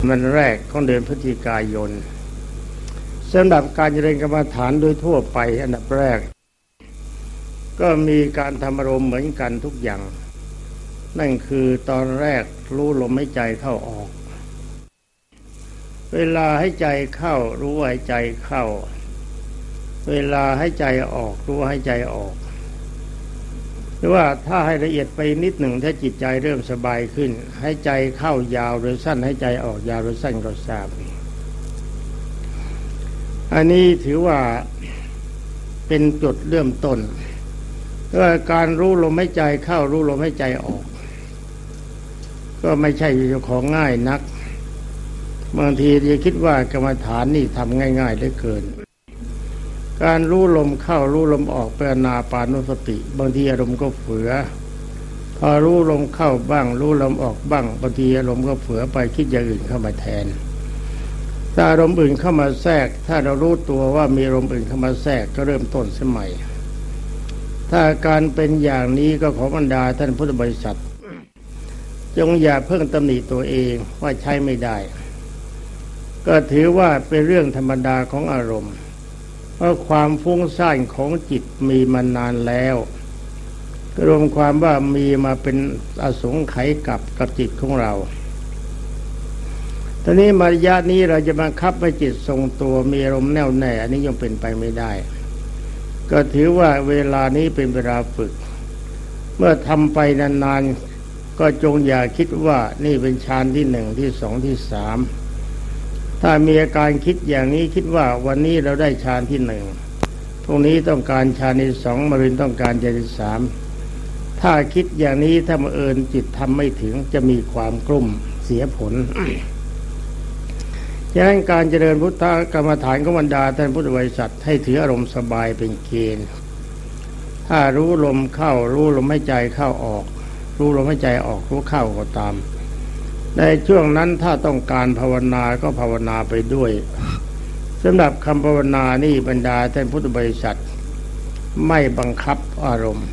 มันแรกของเดือนพฤศจิกายนสำหรับการเจริญกรรมฐานโดยทั่วไปอันดับแรก ก็มีการทำอารมณ์เหมือนกันทุกอย่าง นั่นคือตอนแรกรู้ลมให้ใจเข้าออก เวลาให้ใจเข้ารู้ให้ใจเข้า เวลาให้ใจออกรู้ให้ใจออก หรือว่าถ้าให้ละเอียดไปนิดหนึ่งถ้าจิตใจเริ่มสบายขึ้น ให้ใจเข้ายาวหรือสั้นให้ใจออกยาวหรือสั้นก็ทราบ อันนี้ถือว่าเป็นจุดเริ่มต้นว่าการรู้ลมให้ใจเข้ารู้ลมให้ใจออก ก็ไม่ใช่ของง่ายนักบางทีจะคิดว่ากรรมฐานนี่ทำง่ายๆเหลือเกิน การรู้ลมเข้ารู้ลมออกเป็นนาปานุสติ บางทีอารมณ์ก็เฝือพอรู้ลมเข้าบ้าง รู้ลมออกบ้างบางทีอารมณ์ก็เฝือไปคิดอย่างอื่นเข้ามาแทนถ้าอารมณ์อื่นเข้ามาแทรก ถ้าเรารู้ตัวว่ามีอารมณ์อื่นเข้ามาแทรกก็เริ่มต้นสมัย ถ้าการเป็นอย่างนี้ก็ขอบรรดาท่านพุทธบริษัท จงอย่าเพิ่งตำหนิตัวเองว่าใช้ไม่ได้ ก็ถือว่าเป็นเรื่องธรรมดาของอารมณ์ เพราะความฟุ้งซ่านของจิตมีมานานแล้วรวมความว่ามีมาเป็นอสงไขยกับกับจิตของเรา ตอนนี้มารยาทนี้เราจะบังคับให้จิตทรงตัวมีอารมณ์แน่วแน่อันนี้ยังเป็นไปไม่ได้ ก็ถือว่าเวลานี้เป็นเวลาฝึก เมื่อทำไปนานๆก็จงอย่าคิดว่านี่เป็นฌานที่หนึ่งที่สองที่สาม ถ้ามีอาการคิดอย่างนี้คิดว่าวันนี้เราได้ฌานที่หนึ่งพรุ่งนี้ต้องการฌานที่สองมรืนต้องการฌานที่สามถ้าคิดอย่างนี้ถ้ามาเอิญจิตทำไม่ถึงจะมีความกลุ่มเสียผลฉะนั้นการเจริญพุทธกรรมฐานของบรรดาท่านพุทธบริษัทให้ถืออารมณ์สบายเป็นเกณฑ์ ถ้ารู้ลมเข้ารู้ลมหายใจเข้าออก รู้ลมหายใจออกรู้เข้าก็ตาม ในช่วงนั้นถ้าต้องการภาวนาก็ภาวนาไปด้วยสำหรับคำภาวนานี่บรรดาท่านพุทธบริษัท ไม่บังคับอารมณ์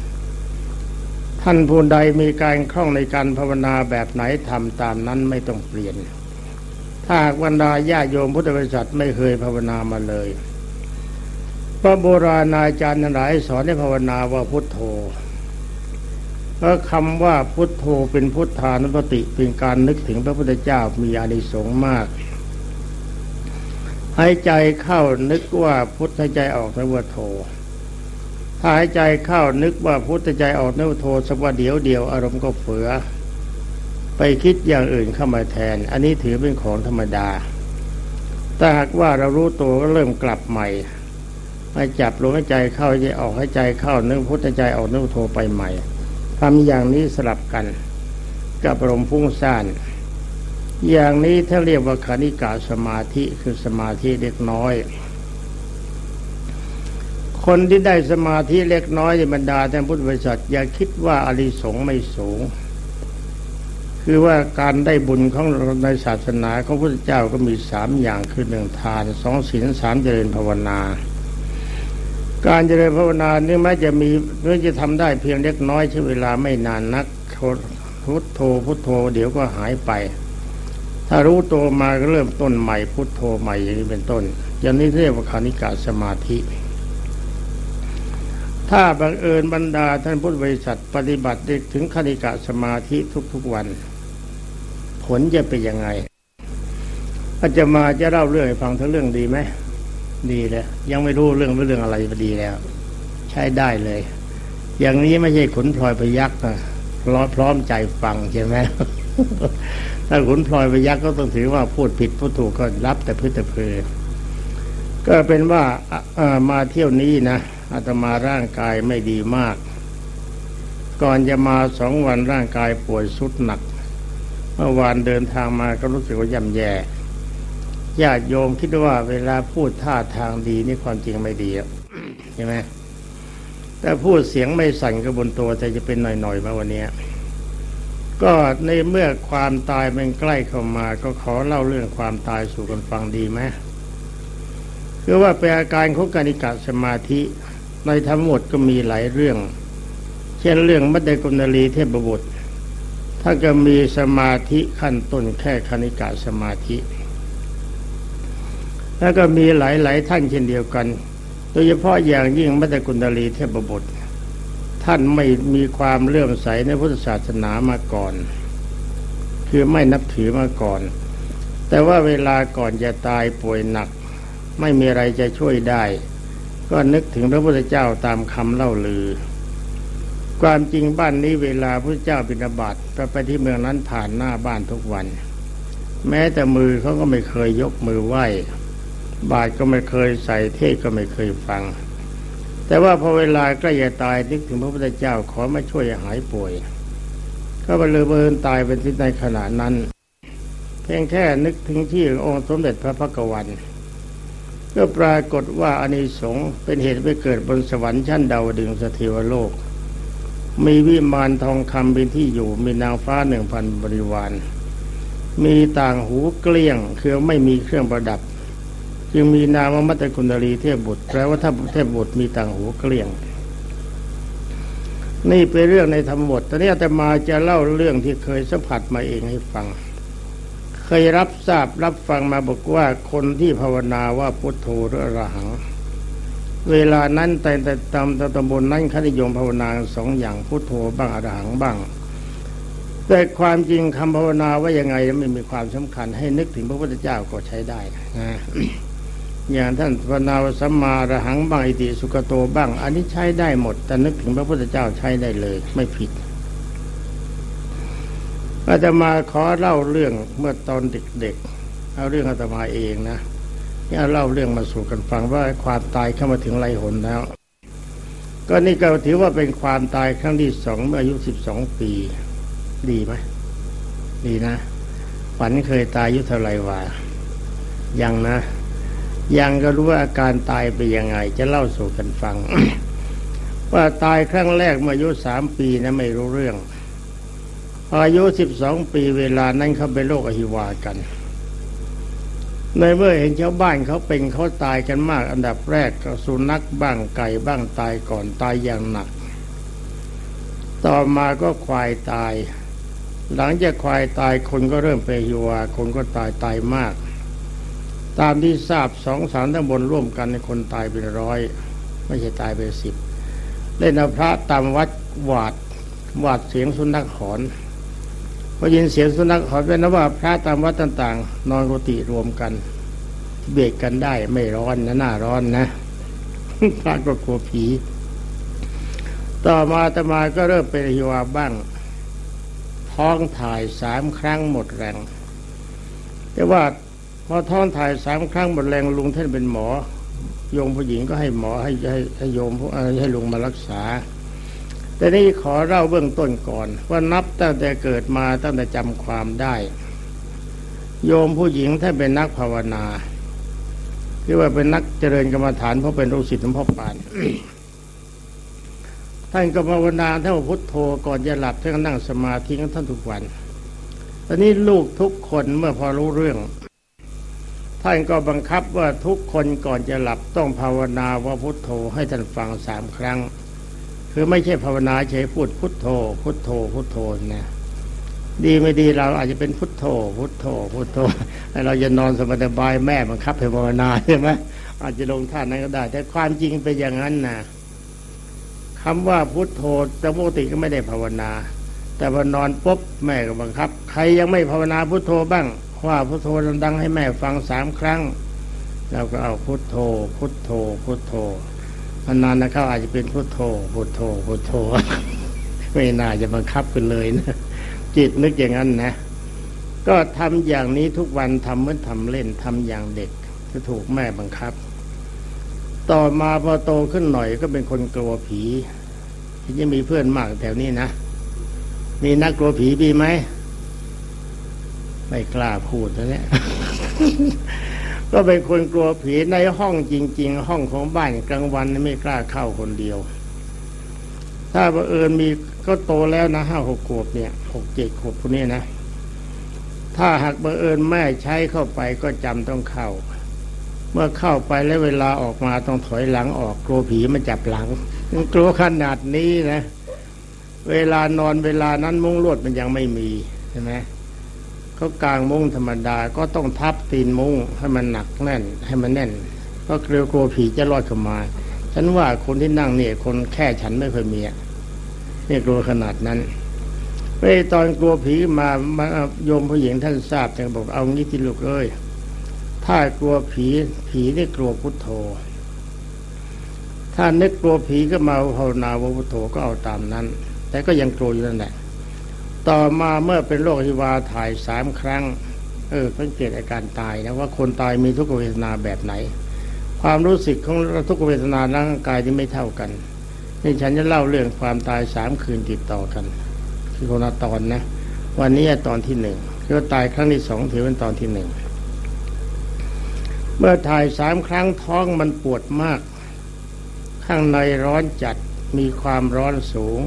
ท่านผู้ใดมีการคล่องในการภาวนาแบบไหนทำตามนั้นไม่ต้องเปลี่ยน ถ้าบรรดาญาโยมพุทธบริษัทไม่เคยภาวนามาเลยพระโบราณอาจารย์หลายสอนให้ภาวนาว่าพุทโธ เพราะคำว่าพุทโธเป็นพุทธานุปติเป็นการนึกถึงพระพุทธเจ้ามีอานิสงส์มากหายใจเข้านึกว่าพุทธใจออกนึกว่าโธถ้าหายใจเข้านึกว่าพุทธใจออกนึกว่าโธสักว่าเดียวเดียวอารมณ์ก็เฟือ ไปคิดอย่างอื่นเข้ามาแทน อันนี้ถือเป็นของธรรมดาถ้าหากว่าเรารู้ตัวก็เริ่มกลับใหม่ให้จับลมหายใจเข้าใจออกหายใจเข้านึกพุทธใจออกนึกโธไปใหม่ ทำอย่างนี้สลับกัน กับลมพุ่งซ่านอย่างนี้ถ้าเรียกว่าคณิกาสมาธิคือสมาธิเล็กน้อย คนที่ได้สมาธิเล็กน้อยในบรรดาท่านพุทธบริษัทอย่าคิดว่าอริสงไม่สูง คือว่าการได้บุญของในศาสนาของพระพุทธเจ้าก็มีสามอย่างคือหนึ่งทานสองศีลสามเจริญภาวนา การเจริญภาวนานี่แม้จะมีเมื่อจะทำได้เพียงเล็กน้อยใช้เวลาไม่นานนักพุทโธพุทโธ เดี๋ยวก็หายไป ถ้ารู้ตัวมาก็เริ่มต้นใหม่พุทโธใหม่อย่างนี้เป็นต้น อย่างนี้เรียกว่าคานิกาสมาธิ ถ้าบังเอิญบรรดาท่านพุทธบริษัทปฏิบัติถึงคณิกาสมาธิทุกๆวัน ผลจะเป็นยังไงอาจะมาจะเล่าเรื่องให้ฟังทั้งเรื่องดีไหม ดีแล้วยังไม่รู้เรื่องเรื่องอะไรพอดีแล้ว ใช้ได้เลย อย่างนี้ไม่ใช่ขุนพลอยไปยักษ์นะร้อพร้อมใจฟังใช่ไหมถ้าขุนพลอยไปยักษ์ก็ต้องถือว่าพูดผิดพูดถูกก็รับแต่พื้นแต่เพลก็เป็นว่ามาเที่ยวนี้นะอาตมาร่างกายไม่ดีมาก ก่อนจะมาสองวันร่างกายป่วยสุดหนัก เมื่อวานเดินทางมาก็รู้สึกว่าย่ำแย่ ญาติโยมคิดว่าเวลาพูดท่าทางดีนี่ความจริงไม่ดีใช่ไหมแต่พูดเสียงไม่สั่นกระบนตัวแต่จะเป็นหน่อยๆมาวันนี้ก็ในเมื่อความตายมันใกล้เข้ามา ก็ขอเล่าเรื่องความตายสู่กันฟังดีไหมคือว่าเป็นอาการของกานิกาสมาธิ ในทั้งหมดก็มีหลายเรื่อง เช่นเรื่องมัดเดกุณลีเทพบุตรท่าก็มีสมาธิขั้นต้นแค่คณิกะสมาธิ แล้วก็มีหลายๆท่านเช่นเดียวกัน โดยเฉพาะอย่างยิ่งมัตตกุณดลีเทพบุตร ท่านไม่มีความเลื่อมใสในพุทธศาสนามาก่อน คือไม่นับถือมาก่อน แต่ว่าเวลาก่อนจะตายป่วยหนัก ไม่มีอะไรจะช่วยได้ ก็นึกถึงพระพุทธเจ้าตามคำเล่าลือ ความจริงบ้านนี้เวลาพระเจ้าบิณฑบาตไปที่เมืองนั้นผ่านหน้าบ้านทุกวัน แม้แต่มือเขาก็ไม่เคยยกมือไหว้ บาทก็ไม่เคยใส่เทศก็ไม่เคยฟัง แต่ว่าพอเวลาใกล้จะตายนึกถึงพระพุทธเจ้าขอมาช่วยหายป่วย ก็ไปเลยเบินตายเป็นที่ในขณะนั้น เพียงแค่นึกถึงที่องค์สมเด็จพระพักวันก็ปรากฏว่าอานิสงส์เป็นเหตุไปเกิดบนสวรรค์ชั้นดาวดึงสถิวโลก มีวิมานทองคำเป็นที่อยู่มีนางฟ้าหนึ่งพันบริวาร มีต่างหูเกลี้ยงคือไม่มีเครื่องประดับ จึงมีนามมัตตกุณลีเทพบุตรแปลว่าถ้าเทพบุตรมีต่างหูเกลี้ยง นี่เป็นเรื่องในธรรมบทตอนนี้อาตมาจะเล่าเรื่องที่เคยสัมผัสมาเองให้ฟัง เคยรับทราบรับฟังมาบอกว่าคนที่ภาวนาว่าพุทโธหรืออรหัง เวลานั้นแต่แต่ตามตำบลนั้นคณิยมภาวนาสองอย่างพุทโธบ้างอรหังบ้างแต่ความจริงคำภาวนาว่ายังไงไม่มีความสำคัญให้นึกถึงพระพุทธเจ้าก็ใช้ได้นะ อย่างท่านภาวนาสัมมาอรหังบ้างอิติสุกโตบ้าง อันนี้ใช้ได้หมด แต่นึกถึงพระพุทธเจ้าใช้ได้เลย ไม่ผิดอาตมาขอเล่าเรื่องเมื่อตอนเด็กๆเอาเรื่องอาตมาเองนะนี่เล่าเรื่องมาสู่กันฟังว่าความตายเข้ามาถึงไรหนแล้ว ก็นี่ก็ถือว่าเป็นความตายครั้งที่สองเมื่ออายุสิบสองปี ดีไหมดีนะฝันเคยตายอายุเท่าไรวะยังนะ ยังก็รู้ว่าอาการตายไปยังไง จะเล่าสู่กันฟัง ว่าตายครั้งแรกเมื่ออายุสามปีนะไม่รู้เรื่อง อายุสิบสองปีเวลานั้นเขาเป็นโรคอหิวากัน ในเมื่อเห็นชาวบ้านเขาเป็นเขาตายกันมาก อันดับแรกก็สุนัขบ้างไก่บ้างตายก่อนตายอย่างหนัก ต่อมาก็ควายตาย หลังจากควายตายคนก็เริ่มไปหิวาคนก็ตายตายมาก ตามที่ทราบสองสามตำบลร่วมกันในคนตายเป็นร้อย ไม่ใช่ตายไปสิบเล่นพระตามวัดหวาดหวาดเสียงสุนัขหอนพอยินเสียงสุนัขหอนเป็นนว่าพระตามวัดต่างๆ นอนกุฏิรวมกัน เบียดกันได้ไม่ร้อนนะหน้าร้อนนะพระก็กลัวผี ต่อมาตมาก็เริ่มเป็นหิวาบ้าง ท้องถ่ายสามครั้งหมดแรงแต่ว่า พอท้องถ่ายสามครั้งหมดแรงลุงท่านเป็นหมอ โยมผู้หญิงก็ให้หมอให้ให้ให้โยมให้ลุงมารักษา แต่นี้ขอเล่าเบื้องต้นก่อน ว่านับตั้งแต่เกิดมาตั้งแต่จำความได้ โยมผู้หญิงท่านเป็นนักภาวนาคือว่าเป็นนักเจริญกรรมฐานเพราะเป็นลูกศิษย์หลวงพ่อปานท่านก็ภาวนาท่านพุทโธก่อนจะหลับท่านก็นั่งสมาธิท่านทุกวันตอนนี้ลูกทุกคนเมื่อพอรู้เรื่อง ท่านก็บังคับว่าทุกคนก่อนจะหลับต้องภาวนาว่าพุทโธให้ท่านฟังสามครั้ง คือไม่ใช่ภาวนาใช้พูดพุทโธ พุทโธพุทโธนะดีไม่ดีเราอาจจะเป็นพุทโธ พุทโธ พุทโธแล้วเราจะนอนสบายแม่บังคับให้ภาวนาใช่ไหมอาจจะลงท่านนั้นก็ได้ แต่ความจริงเป็นอย่างนั้นนะคำว่าพุทโธแต่ปกติก็ไม่ได้ภาวนา แต่พอนอนปุ๊บแม่ก็บังคับ ใครยังไม่ภาวนาพุทโธบ้าง ว่าพุทโธดังให้แม่ฟังสามครั้งเราก็เอาพุทโธ พุทโธ พุทโธนานๆนะเขาอาจจะเป็นพุทโธ พุทโธ พุทโธ ไม่น่าจะบังคับกันเลยนะ จิตนึกอย่างนั้นนะ ก็ทำอย่างนี้ทุกวันทำเหมือนทำเล่นทำอย่างเด็กจะถูกแม่บังคับ ต่อมาพอโตขึ้นหน่อยก็เป็นคนกลัวผีที่จะมีเพื่อนมากแถวนี้นะ มีนักกลัวผีมีไหม ไม่กล้าพูดนะเนี่ยก็เป็นคนกลัวผีในห้องจริง ๆ ห้องของบ้านกลางวันไม่กล้าเข้าคนเดียว ถ้าบังเอิญมีก็โตแล้วนะห้าหกขวบเนี่ยหกเจ็ดขวบพวกนี้นะ ถ้าหากบังเอิญแม่ใช้เข้าไปก็จำต้องเข้า เมื่อเข้าไปแล้วเวลาออกมาต้องถอยหลังออกกลัวผีมาจับหลังกลัวขนาดนี้นะ เวลานอนเวลานั้นมุ้งลวดมันยังไม่มีใช่ไหม เขากางมุ้งธรรมดาก็ต้องทับตีนมุ้งให้มันหนักแน่น ให้มันแน่น ก็เกลียวกลัวผีจะรอดเข้ามา ฉันว่าคนที่นั่งเนี่ยคนแค่ฉันไม่เคยมีเนี่ยกลัวขนาดนั้นเอ้ตอนกลัวผีมามาโยมผู้หญิงท่านทราบจึงบอกเอางี้ที่ลูกเอ้ยถ้ากลัวผีผีได้กลัวพุทโธ ถ้านึกกลัวผีก็มาภาวนาพุทโธก็เอาตามนั้น แต่ก็ยังกลัวอยู่นั่นแหละ ต่อมาเมื่อเป็นโรคที่วาถ่ายสามครั้ง เออสังเกตอาการตายนะว่าคนตายมีทุกขเวทนาแบบไหน ความรู้สึกของทุกขเวทนาร่างกายที่ไม่เท่ากันนี่ฉันจะเล่าเรื่องความตายสามคืนติดต่อกัน คือคนละตอนนะ วันนี้ตอนที่หนึ่งคือตายครั้งที่สองถือเป็นตอนที่หนึ่งเมื่อถ่ายสามครั้งท้องมันปวดมาก ข้างในร้อนจัดมีความร้อนสูง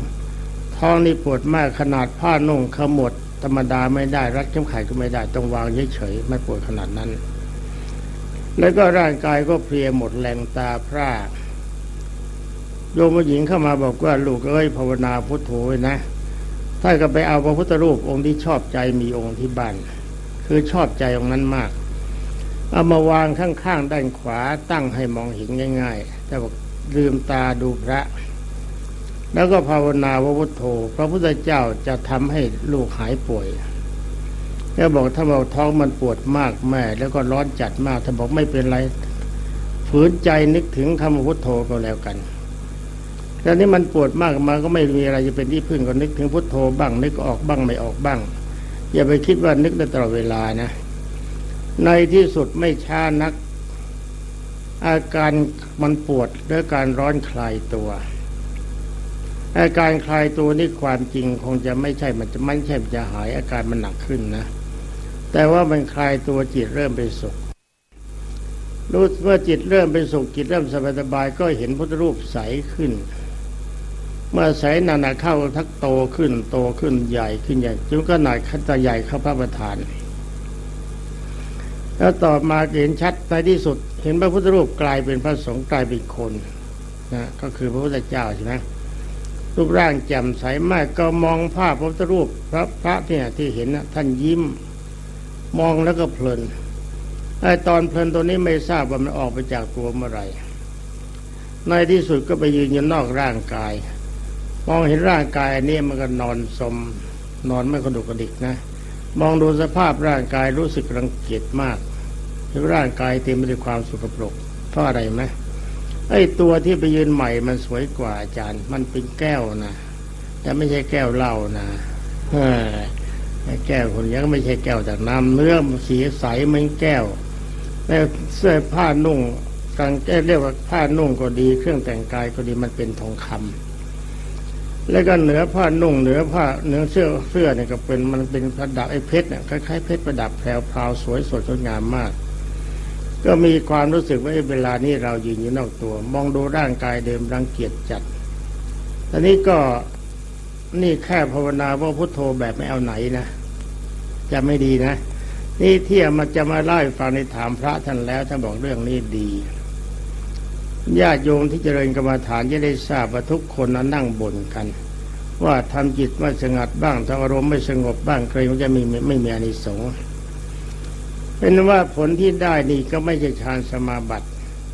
ท้องนี่ปวดมากขนาดผ้านุ่งขมดธรรมดาไม่ได้รัดเข็มขัดก็ไม่ได้ต้องวางเฉยๆไม่ปวดขนาดนั้น แล้วก็ร่างกายก็เพลียหมดแรงตาพร่าโยมหญิงเข้ามาบอกว่าลูกเอ้ยภาวนาพุทโธไว้นะถ้าก็ไปเอาพระพุทธรูปองค์ที่ชอบใจมีองค์ที่บ้านคือชอบใจองค์นั้นมาก เอามาวางข้างๆด้านขวาตั้งให้มองเห็นง่าย ๆ แต่บอกลืมตาดูพระ แล้วก็ภาวนาพระพุทโธ พระพุทธเจ้าจะทำให้ลูกหายป่วยแล้วบอกถ้าบอกท้องมันปวดมากแม่ แล้วก็ร้อนจัดมากถ้าบอกไม่เป็นไรฝืนใจนึกถึงคำพุทโธก็แล้วกันแล้วนี้มันปวดมากมาก็ไม่มีอะไรจะเป็นที่พึ่งก็นึกถึงพุทโธบ้าง นึกออกบ้างไม่ออกบ้าง อย่าไปคิดว่านึกได้ตลอดเวลานะ ในที่สุดไม่ช้านัก อาการมันปวดด้วยการร้อนคลายตัว อาการคลายตัวนี่ความจริงคงจะไม่ใช่มันจะไม่ใช่จะหายอาการมันหนักขึ้นนะ แต่ว่ามันคลายตัวจิตเริ่มไปสุขรู้เมื่อจิตเริ่มเป็นสุขจิตเริ่มสบายสบายก็เห็นพุทธรูปใสขึ้น เมื่อใสนานาเข้าทักโตขึ้นโตขึ้นใหญ่ขึ้นใหญ่จนก็หนาดขั้นตาใหญ่เข้าพระประธาน แล้วต่อมาเห็นชัดในที่สุด เห็นพระพุทธรูปกลายเป็นพระสงฆ์กลายเป็นคนนะก็คือพระพุทธเจ้าใช่ไหม รูปร่างแจ่มใสมากก็มองภาพพระพุทธรูปพระพระเนี่ยที่เห็นนะท่านยิ้ม มองแล้วก็เพลินไอตอนเพลินตัวนี้ไม่ทราบว่ามันออกไปจากตัวเมื่อไรในที่สุดก็ไปยืนอยู่นอกร่างกาย มองเห็นร่างกายนนี้มันก็นอนสมนอนไม่กระดุกกระดิกนะ มองดูสภาพร่างกายรู้สึกรังเกียจมากคือร่างกายเต็มไปด้วยความสุขปรกเพราะอะไรไหม ไอ้ตัวที่ไปยืนใหม่มันสวยกว่าอาจารย์ มันเป็นแก้วนะแต่ไม่ใช่แก้วเหล้านะเฮ้แก้วคนนี้ก็ไม่ใช่แก้วจากน้ำเนื้อสีใสเหมือนแก้วแล้วเสื้อผ้านุ่งกางแก้เรียกว่าผ้านุ่งก็ดี เครื่องแต่งกายก็ดีมันเป็นทองคำแล้วก็เหนือผ้านุ่งเหนือผ้าเนื้อเสื้อเสื้อเนี่ยก็เป็นมันเป็นประดับไอ้เพชรเนี่ยคล้ายๆเพชรประดับแพรวพราวสวยสดงดงามมาก ก็มีความรู้สึกว่าเวลานี้เรายืนอยู่นอกตัว มองดูร่างกายเดิมรังเกียจจัดตอนนี้ก็นี่แค่ภาวนาว่าพุทโธแบบไม่เอาไหนนะจะไม่ดีนะ นี่เที่ยมาจะมาเล่ฟังในถามพระท่านแล้วท่านบอกเรื่องนี้ดีญาติโยมที่เจริญกรรมฐานจะได้ทราบว่าทุกคนนั้นนั่งบ่นกัน ว่าทำจิตไม่สงัดบ้างทำอารมณ์ไม่สงบบ้างเกรงจะมีไม่มีอานิสงส์ เป็นว่าผลที่ได้นี่ก็ไม่ใช่ฌานสมาบัติ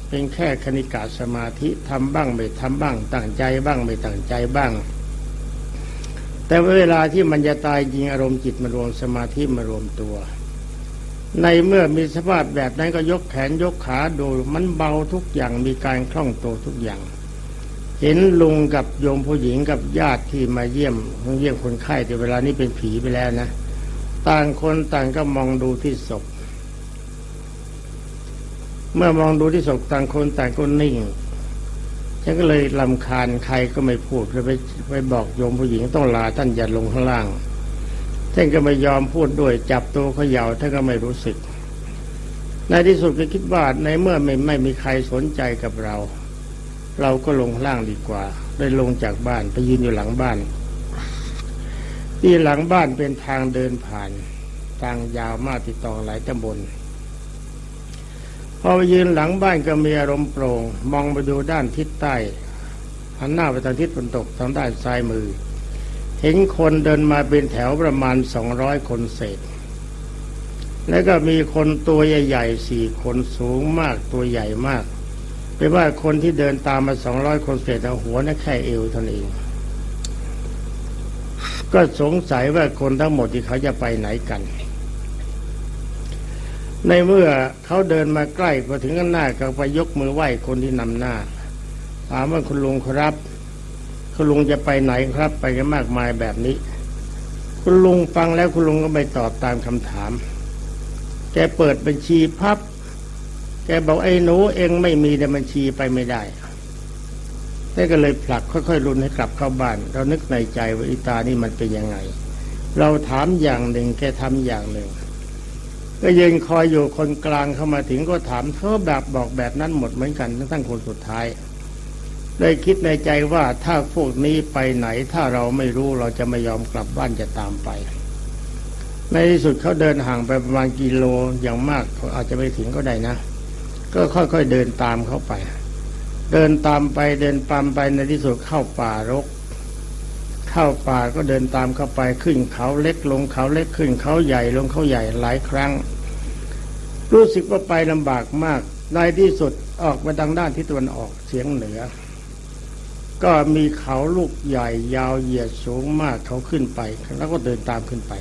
เป็นแค่คณิกาสมาธิทำบ้างไม่ทำบ้างตั้งใจบ้างไม่ตั้งใจบ้าง แต่เวลาที่มันจะตายจริงอารมณ์จิตมารวมสมาธิมารวมตัว ในเมื่อมีสภาพแบบนั้นก็ยกแขนยกขาดูมันเบาทุกอย่างมีการคล่องตัวทุกอย่าง เห็นลุงกับโยมผู้หญิงกับญาติที่มาเยี่ยมเยี่ยมคนไข้แต่เวลานี้เป็นผีไปแล้วนะ ต่างคนต่างก็มองดูที่ศพ เมื่อมองดูที่ศพต่างคนต่างก็นิ่งฉันก็เลยลำคาญใครก็ไม่พูดเลยไปไปบอกโยมผู้หญิงต้องลาท่านอย่าลงข้างล่างท่านก็ไม่ยอมพูดด้วยจับตัวเขาเยาท่านก็ไม่รู้สึก ในที่สุดก็คิดว่าในเมื่อไม่ไม่มีใครสนใจกับเรา เราก็ลงล่างดีกว่าได้ลงจากบ้านไปยืนอยู่หลังบ้าน ที่หลังบ้านเป็นทางเดินผ่าน ทางยาวมากติดต่อหลายตำบล พอไปยืนหลังบ้านก็มีอารมณ์โปร่ง มองไปดูด้านทิศใต้หันหน้าไปทางทิศตะวันตกทางด้านซ้ายมือ เห็นคนเดินมาเป็นแถวประมาณสองร้อยคนเศษ แล้วก็มีคนตัวใหญ่ๆสี่คนสูงมากตัวใหญ่มากแปว่าคนที่เดินตามมาสองร้อยคนเศษเอาหัวนั่นแค่เอวเท่านั้นเอง ก็สงสัยว่าคนทั้งหมดที่เขาจะไปไหนกัน ในเมื่อเขาเดินมาใกล้พอถึงกันหน้าก็ไปยกมือไหว้คนที่นำหน้าถามว่าคุณลุงครับ คุณลุงจะไปไหนครับ ไปกันมากมายแบบนี้ คุณลุงฟังแล้วคุณลุงก็ไม่ตอบตามคำถาม แกเปิดบัญชีพับ แกบอกไอ้หนูเองไม่มีในบัญชีไปไม่ได้นี่ก็เลยผลักค่อยๆรุนให้กลับเข้าบ้าน เรานึกในใจว่าอิตานี่มันเป็นยังไง เราถามอย่างหนึ่งแกทำอย่างหนึ่ง ก็ยืนคอยอยู่คนกลางเข้ามาถึงก็ถามเขาแบบบอกแบบนั้นหมดเหมือนกันทั้งคนสุดท้ายเลยคิดในใจว่าถ้าพวกนี้ไปไหนถ้าเราไม่รู้เราจะไม่ยอมกลับบ้านจะตามไป ในที่สุดเขาเดินห่างไปประมาณกิโลอย่างมากเขาอาจจะไม่ถึงก็ได้นะ ก็ค่อยๆเดินตามเขาไป เดินตามไปเดินตามไปในที่สุดเข้าป่ารก เข้าป่าก็เดินตามเข้าไปขึ้นเขาเล็กลงเขาเล็กขึ้นเขาใหญ่ลงเขาใหญ่หลายครั้ง รู้สึกว่าไปลำบากมากในที่สุดออกมาทางด้านทิศตะวันออกเฉียงเหนือ ก็มีเขาลูกใหญ่ยาวเหยียดสูงมากเขาขึ้นไป แล้วก็เดินตามขึ้นไป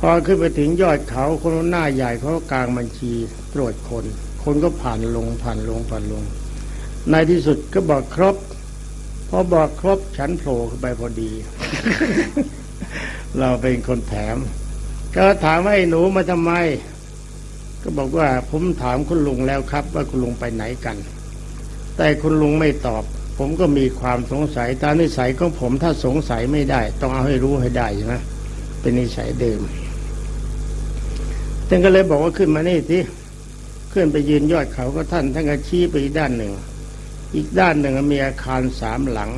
พอขึ้นไปถึงยอดเขาคนหน้าใหญ่เขากลางบัญชีตรวจคน คนก็ผ่านลงผ่านลงผ่านลง ในที่สุดก็บอกครบ พอบอกครบฉันโผล่ขึ้นไปพอดี เราเป็นคนแถม ก็ถามว่าไอ้หนูมาทำไม ก็บอกว่าผมถามคุณลุงแล้วครับ ว่าคุณลุงไปไหนกัน แต่คุณลุงไม่ตอบ ผมก็มีความสงสัยตามนิสัยของผมถ้าสงสัยไม่ได้ ต้องเอาให้รู้ให้ได้ใช่ไหมเป็นนิสัยเดิมท่านก็เลยบอกว่าขึ้นมานี่สิขึ้นไปยืนยอดเขาก็ท่านท่านก็ชี้ไปด้านหนึ่ง อีกด้านหนึ่งมีอาคารสามหลัง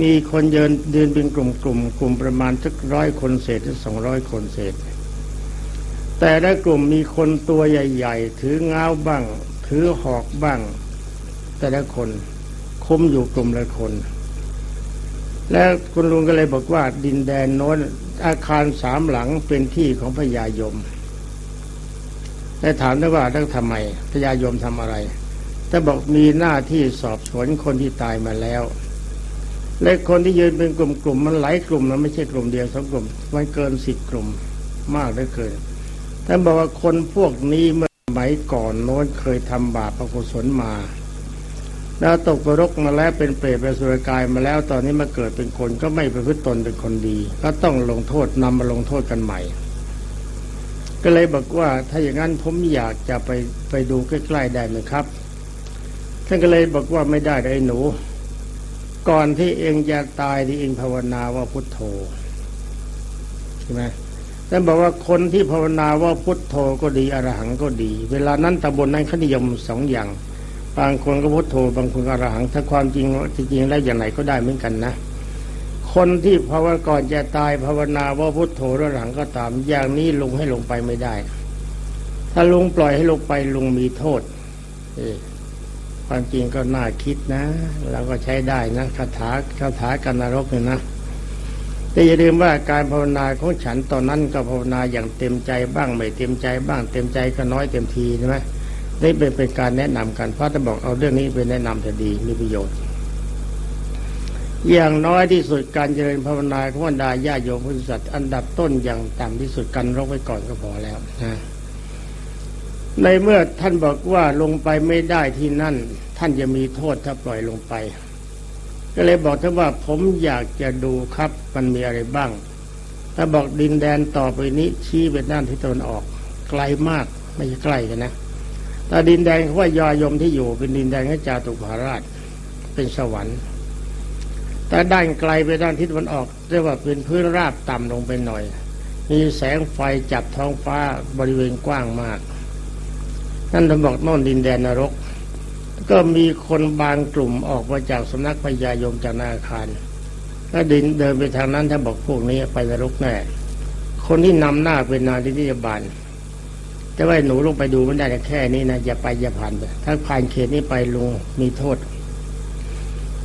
มีคนเดินเดินเป็นกลุ่มกลุ่มกลุ่มประมาณสักร้อยคนเศษถึงสองร้อยคนเศษ แต่ละกลุ่มมีคนตัวใหญ่ ๆ ถือเงาบ้าง ถือหอกบ้าง แต่ละคนคุมอยู่กลุ่มละคน แล้วคุณลุงก็เลยบอกว่าดินแดนโน้นอาคารสามหลังเป็นที่ของพญายมได้ถามได้ว่าต้องทำไมพญายมทำอะไร แต่บอกมีหน้าที่สอบสวนคนที่ตายมาแล้ว และคนที่ยืนเป็นกลุ่มๆมันหลายกลุ่มนะไม่ใช่กลุ่มเดียวสองกลุ่มมันเกินสิบกลุ่มมากเหลือเกินท่านบอกว่าคนพวกนี้เมื่อสมัยก่อนโน้นเคยทำบาปอกุศลมาแล้วตกนรกมาแล้วเป็นเปรตเป็นสุรกายมาแล้วตอนนี้มาเกิดเป็นคนก็ไม่ประพฤติตนเป็นคนดี ก็ต้องลงโทษนำมาลงโทษกันใหม่ ก็เลยบอกว่าถ้าอย่างนั้นผมอยากจะไปไปดูใกล้ๆได้ไหมครับ ท่านก็เลยบอกว่าไม่ได้ไอ้หนู ก่อนที่เองจะตายที่เองภาวนาว่าพุทโธใช่ไหมท่านบอกว่าคนที่ภาวนาว่าพุทโธก็ดีอรหังก็ดี เวลานั้นตำบลนั้นเขานิยมสองอย่าง บางคนก็พุทโธ บางคนอรหัง ถ้าความจริงจริงแล้วอย่างไรก็ได้เหมือนกันนะคนที่ภาวนาก่อนจะตายภาวนาว่าพุทโธอรหังก็ตาม อย่างนี้ลุงให้ลงไปไม่ได้ ถ้าลุงปล่อยให้ลงไปลุงมีโทษ เออ ความจริงก็น่าคิดนะเราก็ใช้ได้นะคาถาคาถากันนรกเนี่ยนะแต่อย่าลืมว่าการภาวนาของฉันตอนนั้นก็ภาวนาอย่างเต็มใจบ้างไม่เต็มใจบ้างเต็มใจก็น้อยเต็มทีใช่ไหมนี่เป็นเป็นการแนะนำกันพระจะบอกเอาเรื่องนี้ไปแนะนำจะดีมีประโยชน์ อย่างน้อยที่สุดการเจริญภาวนาของบรรดาญาโยมพุทธศาสอันดับต้นอย่างต่ำที่สุดกันรกไว้ก่อนก็พอแล้วนะ ในเมื่อท่านบอกว่าลงไปไม่ได้ที่นั่น ท่านจะมีโทษถ้าปล่อยลงไป ก็เลยบอกท่านว่าผมอยากจะดูครับมันมีอะไรบ้าง ถ้าบอกดินแดนต่อไปนี้ชี้ไปด้านที่ตะวันออก ไกลมากไม่ใช่ใกล้กันนะแต่ดินแดนเขาว่ายอยมที่อยู่เป็นดินแดนของจาตุภาราชเป็นสวรรค์ แต่ด้านไกลไปด้านทิศตะวันออกเรียกว่าเป็นพื้นราบต่ำลงไปหน่อย มีแสงไฟจับท้องฟ้าบริเวณกว้างมาก นั่นท่านบอกน่นดินแดนนรก ก็มีคนบางกลุ่มออกมาจากสำนักพญายมจากนาอาคารถ้าดินเดินไปทางนั้นถ้าบอกพวกนี้ไปนรกแน่คนที่นำหน้าเป็นนาทิยบาลแต่ว่าหนูลงไปดูไม่ได้แค่นี้นะอย่าไปอย่าผ่านไปถ้าผ่านเขตนี้ไปลุงมีโทษ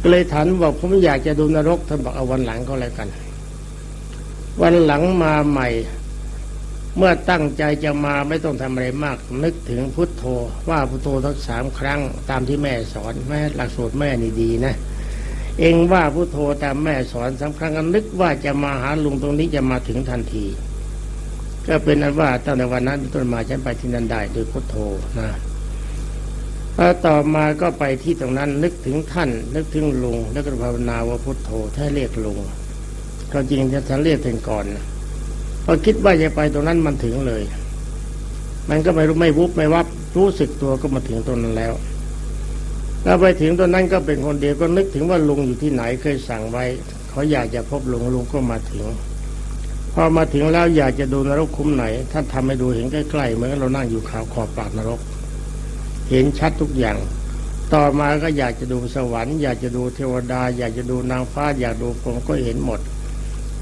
ก็เลยถามบอกผมอยากจะดูนรกท่านบอกเอาวันหลังก็แล้วกัน วันหลังมาใหม่ เมื่อตั้งใจจะมาไม่ต้องทำอะไรมาก นึกถึงพุทโธ ว่าพุทโธทั้งสามครั้ง ตามที่แม่สอนแม่หลักสูตรแม่นี่ดีนะ เองว่าพุทโธตามแม่สอนสามครั้งนึกว่าจะมาหาลุงตรงนี้จะมาถึงทันที ก็เป็นอันว่าตั้งแต่วันนั้นต้นมาฉันไปที่นั่นได้โดยพุทโธนะพอต่อมาก็ไปที่ตรงนั้นนึกถึงท่าน นึกถึงลุงแล้วก็ภาวนาว่าพุทโธถ้าเรียกลุงก็จริงจะท่านเรียกถึงก่อน พอคิดว่าจะไปตรงนั้นมันถึงเลย มันก็ไม่รู้ไม่วุบไม่วับรู้สึกตัวก็มาถึงตรงนั้นแล้วแล้วไปถึงตรงนั้นก็เป็นคนเดียวก็นึกถึงว่าลุงอยู่ที่ไหนเคยสั่งไว้เขาอยากจะพบลุงลุงก็มาถึง พอมาถึงแล้วอยากจะดูนรกคุ้มไหนท่านทำให้ดูเห็นใกล้ๆเหมือนเรานั่งอยู่ขาวขอบปากนรก เห็นชัดทุกอย่าง ต่อมาก็อยากจะดูสวรรค์ อยากจะดูเทวดา อยากจะดูนางฟ้า อยากดูพรหมก็เห็นหมด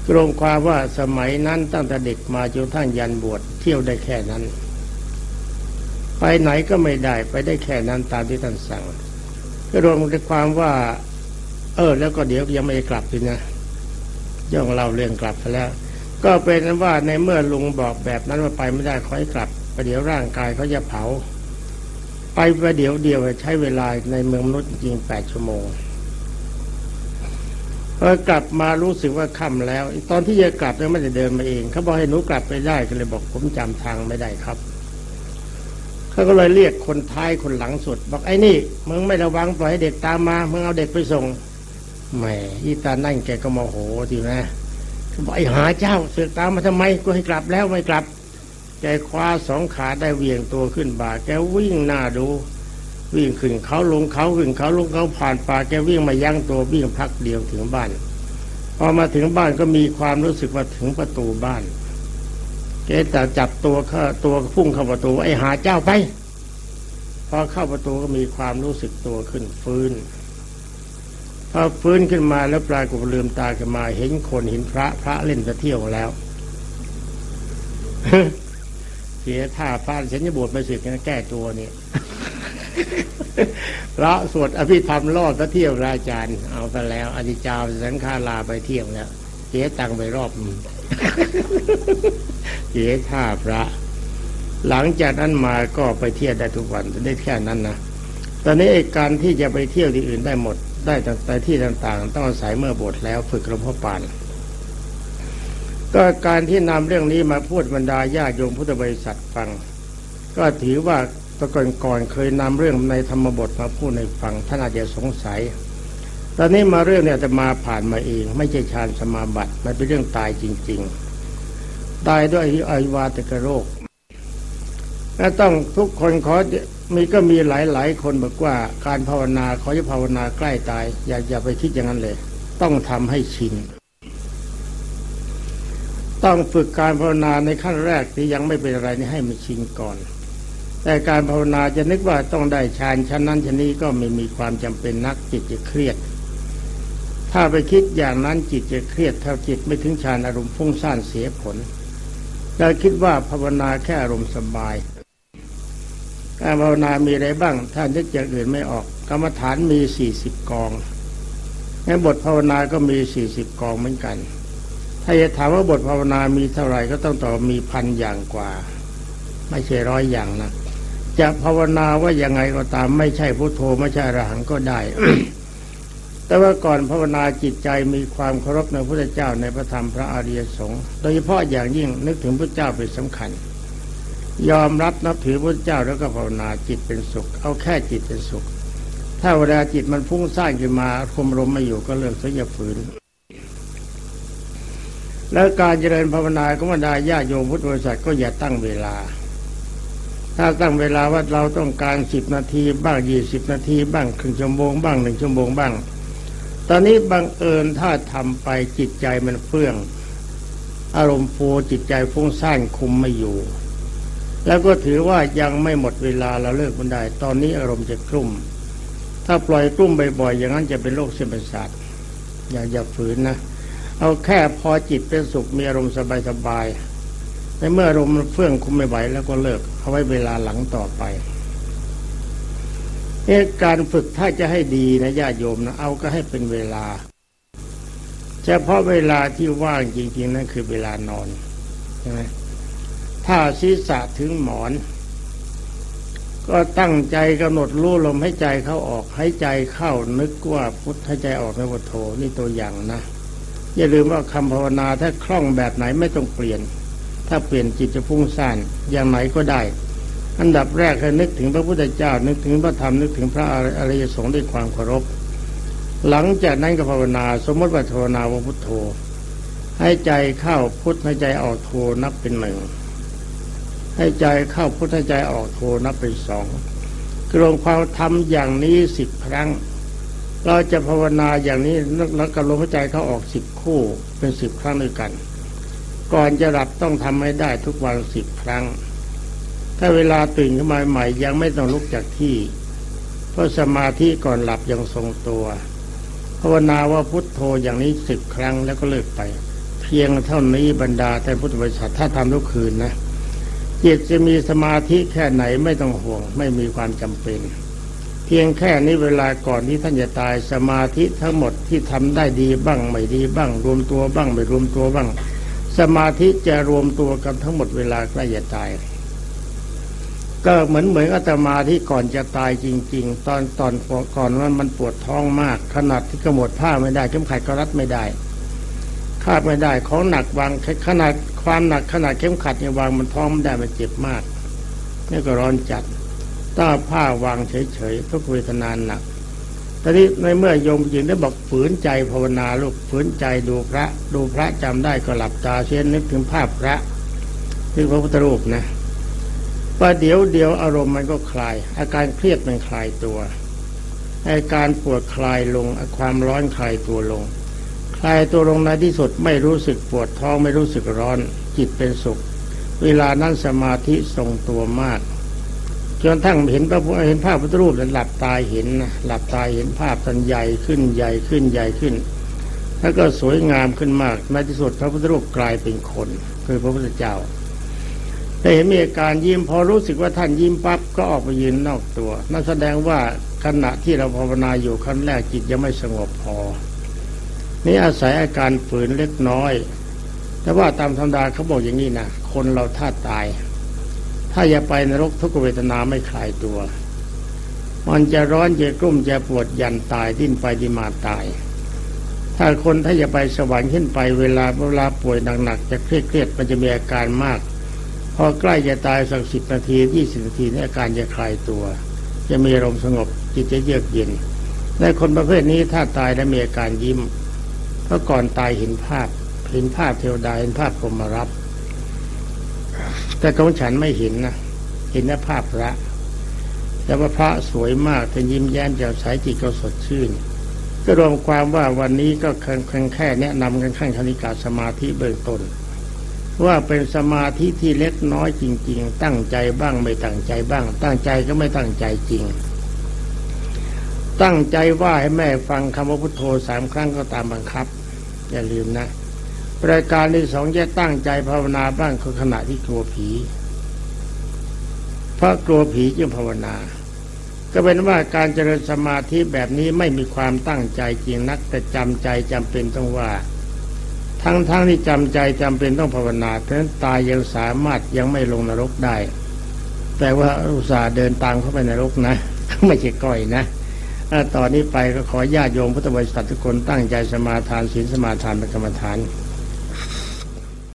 กรงความว่าสมัยนั้นตั้งแต่เด็กมาจนทั้งยันบวชเที่ยวได้แค่นั้น ไปไหนก็ไม่ได้ไปได้แค่นั้นตามที่ท่านสั่งก็รวมในความว่า เออ แล้วก็เดี๋ยวยังไม่กลับทีนะย่องเล่าเรื่องกลับไปแล้ว ก็เป็นนั้นว่าในเมื่อลุงบอกแบบนั้นว่าไปไม่ได้ขอให้กลับประเดี๋ยวร่างกายเขาจะเผา ไปประเดี๋ยวเดียวใช้เวลาในเมืองมนุษย์จริงแปดชั่วโมง พอกลับมารู้สึกว่าค่ำแล้ว ตอนที่จะกลับเนี่ยไม่ได้เดินมาเองเขาบอกให้หนูกลับไปได้ก็เลยบอกผมจำทางไม่ได้ครับเขาก็เลยเรียกคนท้ายคนหลังสุด บอกไอ้นี่มึงไม่ระวังปล่อยให้เด็กตามมามึงเอาเด็กไปส่งแหมอีตานั่งแกก็โมโหทีนะเขาบอกไอ้หาเจ้าเสือกตามมาทำไมกูให้กลับแล้วไม่กลับ แกคว้าสองขาได้เวียงตัวขึ้นบ่า แกวิ่งหน้าดู วิ่งขึ้นเขาลงเขาขึ้นเขาลงเขาผ่านป่าแกวิ่งมายั้งตัววิ่งพักเดียวถึงบ้านพอมาถึงบ้านก็มีความรู้สึกว่าถึงประตูบ้านแกแต่จับตัวเข้าตัวพุ่งเข้าประตูไอ้หาเจ้าไปพอเข้าประตูก็มีความรู้สึกตัวขึ้นฟื้นพอฟื้นขึ้นมาแล้วปลายกุลืมตาขึ้นมา เห็นคนเห็นพระพระเล่นจะเที่ยวแล้ว เสียท่าพระฉันจะบวชมาสึกกันแก้ตัวเนี่พระสวดอภิธรรมรอดก็เที่ยวราจารย์ เอาไปแล้วอธิจาวสังฆาลาไปเที่ยวแล้วเสียตังไปรอบเสียท่าพระ หลังจากนั้นมาก็ไปเที่ยวได้ทุกวันได้แค่นั้นนะตอนนี้การที่จะไปเที่ยวที่อื่นได้หมดได้แต่ที่ต่างๆ ต้องอาศัยเมื่อบทแล้วฝึกหลวงพ่อปาน ก็การที่นำเรื่องนี้มาพูดบรรดาญาโยมพุทธบริษัทฟัง ก็ถือว่าตะก่อนก่อนเคยนำเรื่องในธรรมบทมาพูดในฟังท่านอาจจะสงสัย ตอนนี้มาเรื่องเนี่ยจะมาผ่านมาเอง ไม่ใช่ฌานสมาบัติมันเป็นเรื่องตายจริง ๆ ตายด้วยอวิวาตกโรคและต้องทุกคนขอมีก็มีหลายๆ คนบอกว่าการภาวนาขอจะภาวนาใกล้ตาย อย่าอย่าไปคิดอย่างนั้นเลย ต้องทำให้ชิน ต้องฝึกการภาวนาในขั้นแรกที่ยังไม่เป็นอะไรนี่ให้มันชินก่อน แต่การภาวนาจะนึกว่าต้องได้ฌานชั้นนั้นชั้นนี้ก็ไม่มีความจำเป็นนักจิตจะเครียด ถ้าไปคิดอย่างนั้นจิตจะเครียดถ้าจิตไม่ถึงฌานอารมณ์ฟุ้งซ่านเสียผลเราคิดว่าภาวนาแค่อารมณ์สบาย การภาวนามีอะไรบ้าง ถ้านึกอย่างอื่นไม่ออกกรรมฐานมีสี่สิบกองในบทภาวนาก็มีสี่สิบกองเหมือนกัน ถ้าจะถามว่าบทภาวนามีเท่าไหร่ก็ต้องตอบมีพันอย่างกว่า ไม่ใช่ร้อยอย่างนะจะภาวนาว่ายังไงก็ตามไม่ใช่พุโทโธไม่ใช่อรหังก็ได้ แต่ว่าก่อนภาวนาจิตใจมีความเคารพในพระเจ้าในพระธรรมพระอริยสงฆ์โดยเฉพาะอย่างยิ่งนึกถึงพระเจ้าเป็นสำคัญ ยอมรับนับถือพระเจ้าแล้วก็ภาวนาจิตเป็นสุข เอาแค่จิตเป็นสุข ถ้าเวลาจิตมันพุ่งสร้างขึ้นมาคุมลมไม่อยู่ก็เลิกเสียฝืน แล้วการเจริญภาวนาของบรรดาญาโยมพุทธบริษัทก็อย่าตั้งเวลา ถ้าตั้งเวลาว่าเราต้องการสิบนาทีบ้างยี่สิบนาทีบ้างครึ่งชั่วโมงบ้างหนึ่งชั่วโมงบ้าง ตอนนี้บังเอิญถ้าทำไปจิตใจมันเฟื่อง อารมณ์ฟูจิตใจฟุ้งซ่านคุมไม่อยู่ แล้วก็ถือว่ายังไม่หมดเวลาเราเลิกมันได้ ตอนนี้อารมณ์จะกลุ่ม ถ้าปล่อยกลุ่มบ่อยๆอย่างนั้นจะเป็นโรคเส้นประสาทอย่าอย่าฝืนนะ เอาแค่พอจิตเป็นสุขมีอารมณ์สบายๆในเมื่ออารมณ์เฟื่องคุมไม่ไหวแล้วก็เลิกเอาไว้เวลาหลังต่อไปเอการฝึกถ้าจะให้ดีนะญาติโยมนะเอาก็ให้เป็นเวลาเฉพาะเวลาที่ว่างจริงๆนั่นคือเวลานอนใช่ไหมถ้าศีรษะถึงหมอน ก็ตั้งใจกำหนดรู้ลมให้ใจเข้าออกให้ใจเข้านึกว่าพุทธให้ใจออกในพุทโธนี่ตัวอย่างนะ อย่าลืมว่าคำภาวนาถ้าคล่องแบบไหนไม่ต้องเปลี่ยน ถ้าเปลี่ยนจิตจะพุ่งซ่านอย่างไหนก็ได้ อันดับแรกให้นึกถึงพระพุทธเจ้า นึกถึงพระธรรมนึกถึงพระอริยสงฆ์ด้วยความเคารพ หลังจากนั้นก็ภาวนาสมมติว่าภาวนาว่าพุทโธ ให้ใจเข้าพุทธให้ใจออกโทนับเป็นหนึ่งให้ใจเข้าพุทธใจออกโทนับเป็นสองกรวมความทำอย่างนี้สิบครั้ง เราจะภาวนาอย่างนี้แล้วก็ลมหายใจเขาออกสิบคู่เป็นสิบครั้งด้วยกัน ก่อนจะหลับต้องทำให้ได้ทุกวันสิบครั้ง ถ้าเวลาตื่นขึ้นมาใหม่ยังไม่ต้องลุกจากที่ เพราะสมาธิก่อนหลับยังทรงตัวภาวนาว่าพุทโธอย่างนี้สิบครั้งแล้วก็เลิกไป เพียงเท่านี้บรรดาแต่พุทธบริษัทถ้าทำทุกคืนนะจิตจะมีสมาธิแค่ไหนไม่ต้องห่วง ไม่มีความจำเป็น พียงแค่นี้เวลาก่อนที่ท่านจะตายสมาธิทั้งหมดที่ทำได้ดีบ้างไม่ดีบ้าง รวมตัวบ้างไม่รวมตัวบ้าง สมาธิจะรวมตัวกันทั้งหมดเวลาใกล้จะตาย ก็เหมือนเหมือนอาตมาที่ก่อนจะตายจริง ๆ ตอนตอนก่อนว่ามันปวดท้องมาก ขนาดที่กระหมดผ้าไม่ได้เข็มขัดก็รัดไม่ได้คาดไม่ได้ของหนักวางขนาดความหนักขนาดเข้มขัดเนี่ยวางมันท้องไม่ได้มันเจ็บมากนี่ก็ร้อนจัด ต้าผ้าวางเฉยๆทุกเวทนานหนักตอนนี้ในเมื่อโยมยิงได้บอกฝืนใจภาวนาลูกฝืนใจดูพระ ดูพระจำได้ก็หลับตาเช่นนึกถึงภาพพระที่พระพุทธรูปนะว่าเดี๋ยวเดียวอารมณ์มันก็คลาย อาการเครียดมันคลายตัวอาการปวดคลายลงความร้อนคลายตัวลง คลายตัวลงในที่สุดไม่รู้สึกปวดท้องไม่รู้สึกร้อน จิตเป็นสุข เวลานั้นสมาธิทรงตัวมาก จนทั้งเห็นพระเห็นภาพพระรูปแล้วหลับตาเห็นนะหลับตาเห็นภาพทันใหญ่ขึ้นใหญ่ขึ้นใหญ่ขึ้น แล้วก็สวยงามขึ้นมากในที่สุดพระพุทธรูปกลายเป็นคน คือพระพุทธเจ้าได้เห็นมีอาการยิ้มพอรู้สึกว่าท่านยิ้มปั๊บก็ออกไปยืนนอกตัวนั่นแสดงว่าขณะที่เราภาวนาอยู่ขั้นแรกจิตยังไม่สงบพอ นี่อาศัยอาการฝืนเล็กน้อย แต่ว่าตามธรรมดาเขาบอกอย่างนี้นะคนเราถ้าตาย ถ้าอย่าไปนรกทุกเวทนาไม่คลายตัว มันจะร้อนจะกลุ้มจะปวดยันตายดิ้นไปดิ้นมาตาย ถ้าคนถ้าอย่าไปสวรรค์ขึ้นไปเวลาเวลาป่วยหนักๆจะเครียดเครียดมันจะมีอาการมาก พอใกล้จะตายสักสิบนาทียี่สิบนาทีนี่อาการจะคลายตัว จะมีอารมณ์สงบจิตจะเยือกเย็นในคนประเภทนี้ถ้าตายแล้วมีอาการยิ้มเพราะก่อนตายเห็นภาพเห็นภาพเทวดาเห็นภาพพรมรับ แต่ของฉันไม่เห็นนะเห็นแค่ภาพพระ แต่ว่าพระสวยมากท่ยิ้มแย้มแจ่มใสจิตก็สดชื่น ก็รวมความว่าวันนี้ก็เพียงแค่แนะนำกันขั้นคณิกาสมาธิเบื้องต้นว่าเป็นสมาธิที่เล็กน้อยจริง ๆ ตั้งใจบ้างไม่ตั้งใจบ้าง ตั้งใจก็ไม่ตั้งใจจริง ตั้งใจว่าให้แม่ฟังคำว่าพุทโธสามครั้งก็ตามบังคับ อย่าลืมนะ รายการที่สองจะตั้งใจภาวนาบ้างคือขณะที่กลัวผี เพราะกลัวผีจึงภาวนา ก็เป็นว่าการเจริญสมาธิแบบนี้ไม่มีความตั้งใจจริงนัก แต่จำใจจำเป็นต้องว่า ทั้งๆทที่จำใจจำเป็นต้องภาวนาเพราะนั้นตายยังสามารถยังไม่ลงนรกได้ แต่ว่าอุตส่าห์เดินตามเข้าไปนรกนะไม่ใช่ก้อยนะตอนนี้ไปก็ขอญาติโยมพุทธบริษัททุกคนตั้งใจสมาทานศีลสมาทานเป็นกรรมฐานาน